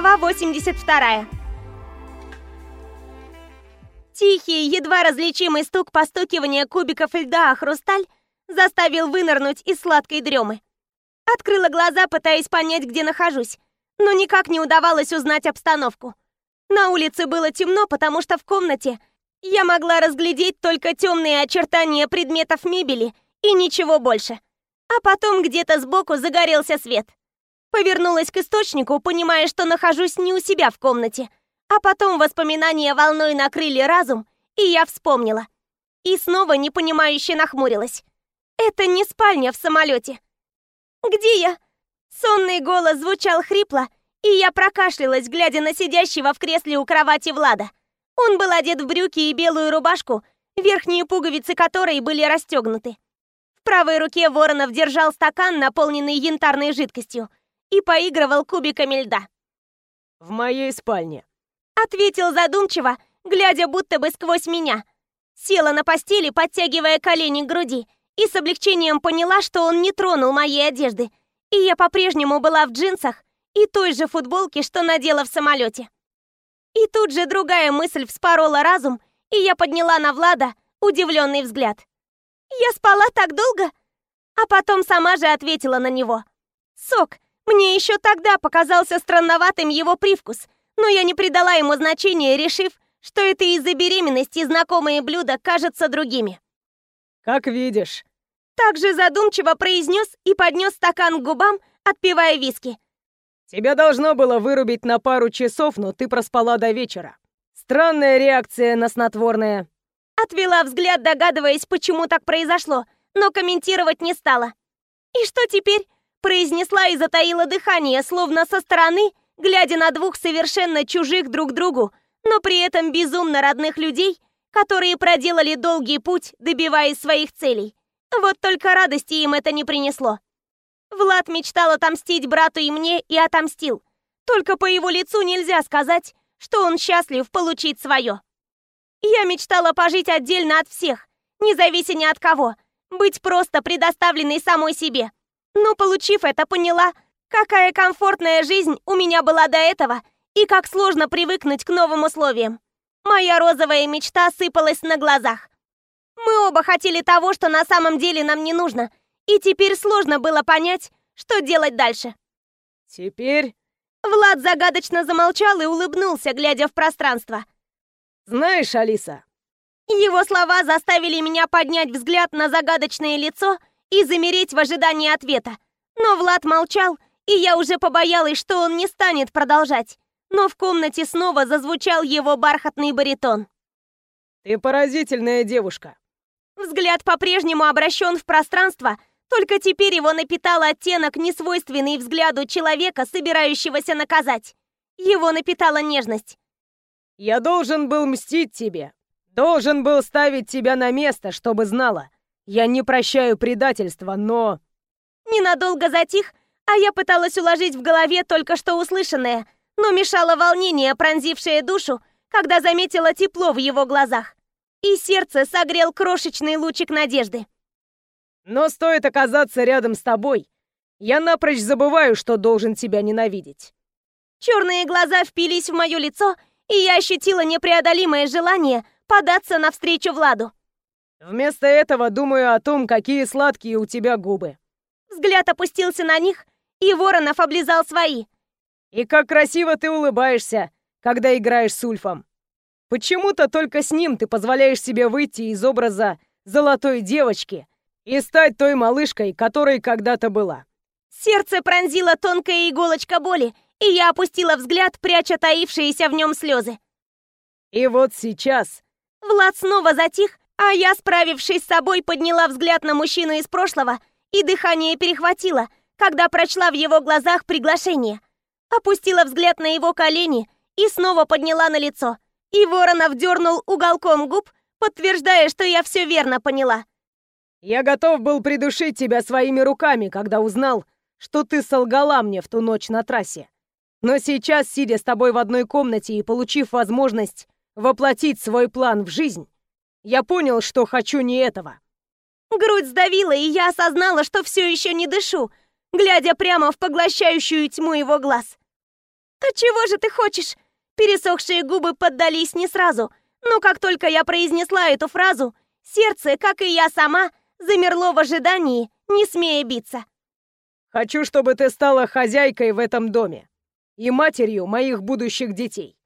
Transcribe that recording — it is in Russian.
Глава 82. Тихий, едва различимый стук постукивания кубиков льда о хрусталь заставил вынырнуть из сладкой дремы. Открыла глаза, пытаясь понять, где нахожусь, но никак не удавалось узнать обстановку. На улице было темно, потому что в комнате я могла разглядеть только темные очертания предметов мебели и ничего больше. А потом где-то сбоку загорелся свет. Повернулась к источнику, понимая, что нахожусь не у себя в комнате. А потом воспоминания волной накрыли разум, и я вспомнила. И снова непонимающе нахмурилась. Это не спальня в самолете. «Где я?» Сонный голос звучал хрипло, и я прокашлялась, глядя на сидящего в кресле у кровати Влада. Он был одет в брюки и белую рубашку, верхние пуговицы которой были расстегнуты. В правой руке Воронов держал стакан, наполненный янтарной жидкостью, и поигрывал кубиками льда. «В моей спальне», — ответил задумчиво, глядя будто бы сквозь меня. Села на постели, подтягивая колени к груди, и с облегчением поняла, что он не тронул моей одежды, и я по-прежнему была в джинсах и той же футболке, что надела в самолете. И тут же другая мысль вспорола разум, и я подняла на Влада удивленный взгляд. «Я спала так долго?» А потом сама же ответила на него. «Сок, мне еще тогда показался странноватым его привкус, но я не придала ему значения, решив, что это из-за беременности знакомые блюда кажутся другими. «Как видишь». Также задумчиво произнес и поднес стакан к губам, отпивая виски. «Тебя должно было вырубить на пару часов, но ты проспала до вечера. Странная реакция на снотворное». Отвела взгляд, догадываясь, почему так произошло, но комментировать не стала. «И что теперь? Произнесла и затаила дыхание, словно со стороны, глядя на двух совершенно чужих друг другу, но при этом безумно родных людей, которые проделали долгий путь, добиваясь своих целей. Вот только радости им это не принесло. Влад мечтал отомстить брату и мне, и отомстил. Только по его лицу нельзя сказать, что он счастлив получить свое. Я мечтала пожить отдельно от всех, независимо от кого, быть просто предоставленной самой себе. Но получив это, поняла, какая комфортная жизнь у меня была до этого и как сложно привыкнуть к новым условиям. Моя розовая мечта сыпалась на глазах. Мы оба хотели того, что на самом деле нам не нужно, и теперь сложно было понять, что делать дальше. Теперь... Влад загадочно замолчал и улыбнулся, глядя в пространство. Знаешь, Алиса... Его слова заставили меня поднять взгляд на загадочное лицо и замереть в ожидании ответа. Но Влад молчал, и я уже побоялась, что он не станет продолжать. Но в комнате снова зазвучал его бархатный баритон. «Ты поразительная девушка». Взгляд по-прежнему обращен в пространство, только теперь его напитал оттенок, несвойственный взгляду человека, собирающегося наказать. Его напитала нежность. «Я должен был мстить тебе. Должен был ставить тебя на место, чтобы знала. Я не прощаю предательства, но...» Ненадолго затих, а я пыталась уложить в голове только что услышанное, но мешало волнение, пронзившее душу, когда заметила тепло в его глазах. И сердце согрел крошечный лучик надежды. «Но стоит оказаться рядом с тобой, я напрочь забываю, что должен тебя ненавидеть». Черные глаза впились в мое лицо, и я ощутила непреодолимое желание податься навстречу Владу. Вместо этого думаю о том, какие сладкие у тебя губы. Взгляд опустился на них, и Воронов облизал свои. И как красиво ты улыбаешься, когда играешь с Ульфом. Почему-то только с ним ты позволяешь себе выйти из образа золотой девочки и стать той малышкой, которой когда-то была. Сердце пронзила тонкая иголочка боли, и я опустила взгляд, пряча таившиеся в нем слезы. И вот сейчас... Влад снова затих, а я, справившись с собой, подняла взгляд на мужчину из прошлого, и дыхание перехватило, когда прочла в его глазах приглашение. Опустила взгляд на его колени и снова подняла на лицо. И Воронов дернул уголком губ, подтверждая, что я все верно поняла. «Я готов был придушить тебя своими руками, когда узнал, что ты солгала мне в ту ночь на трассе. Но сейчас, сидя с тобой в одной комнате и получив возможность воплотить свой план в жизнь, я понял, что хочу не этого. Грудь сдавила, и я осознала, что все еще не дышу, глядя прямо в поглощающую тьму его глаз. «А чего же ты хочешь?» Пересохшие губы поддались не сразу, но как только я произнесла эту фразу, сердце, как и я сама, замерло в ожидании, не смея биться. «Хочу, чтобы ты стала хозяйкой в этом доме и матерью моих будущих детей».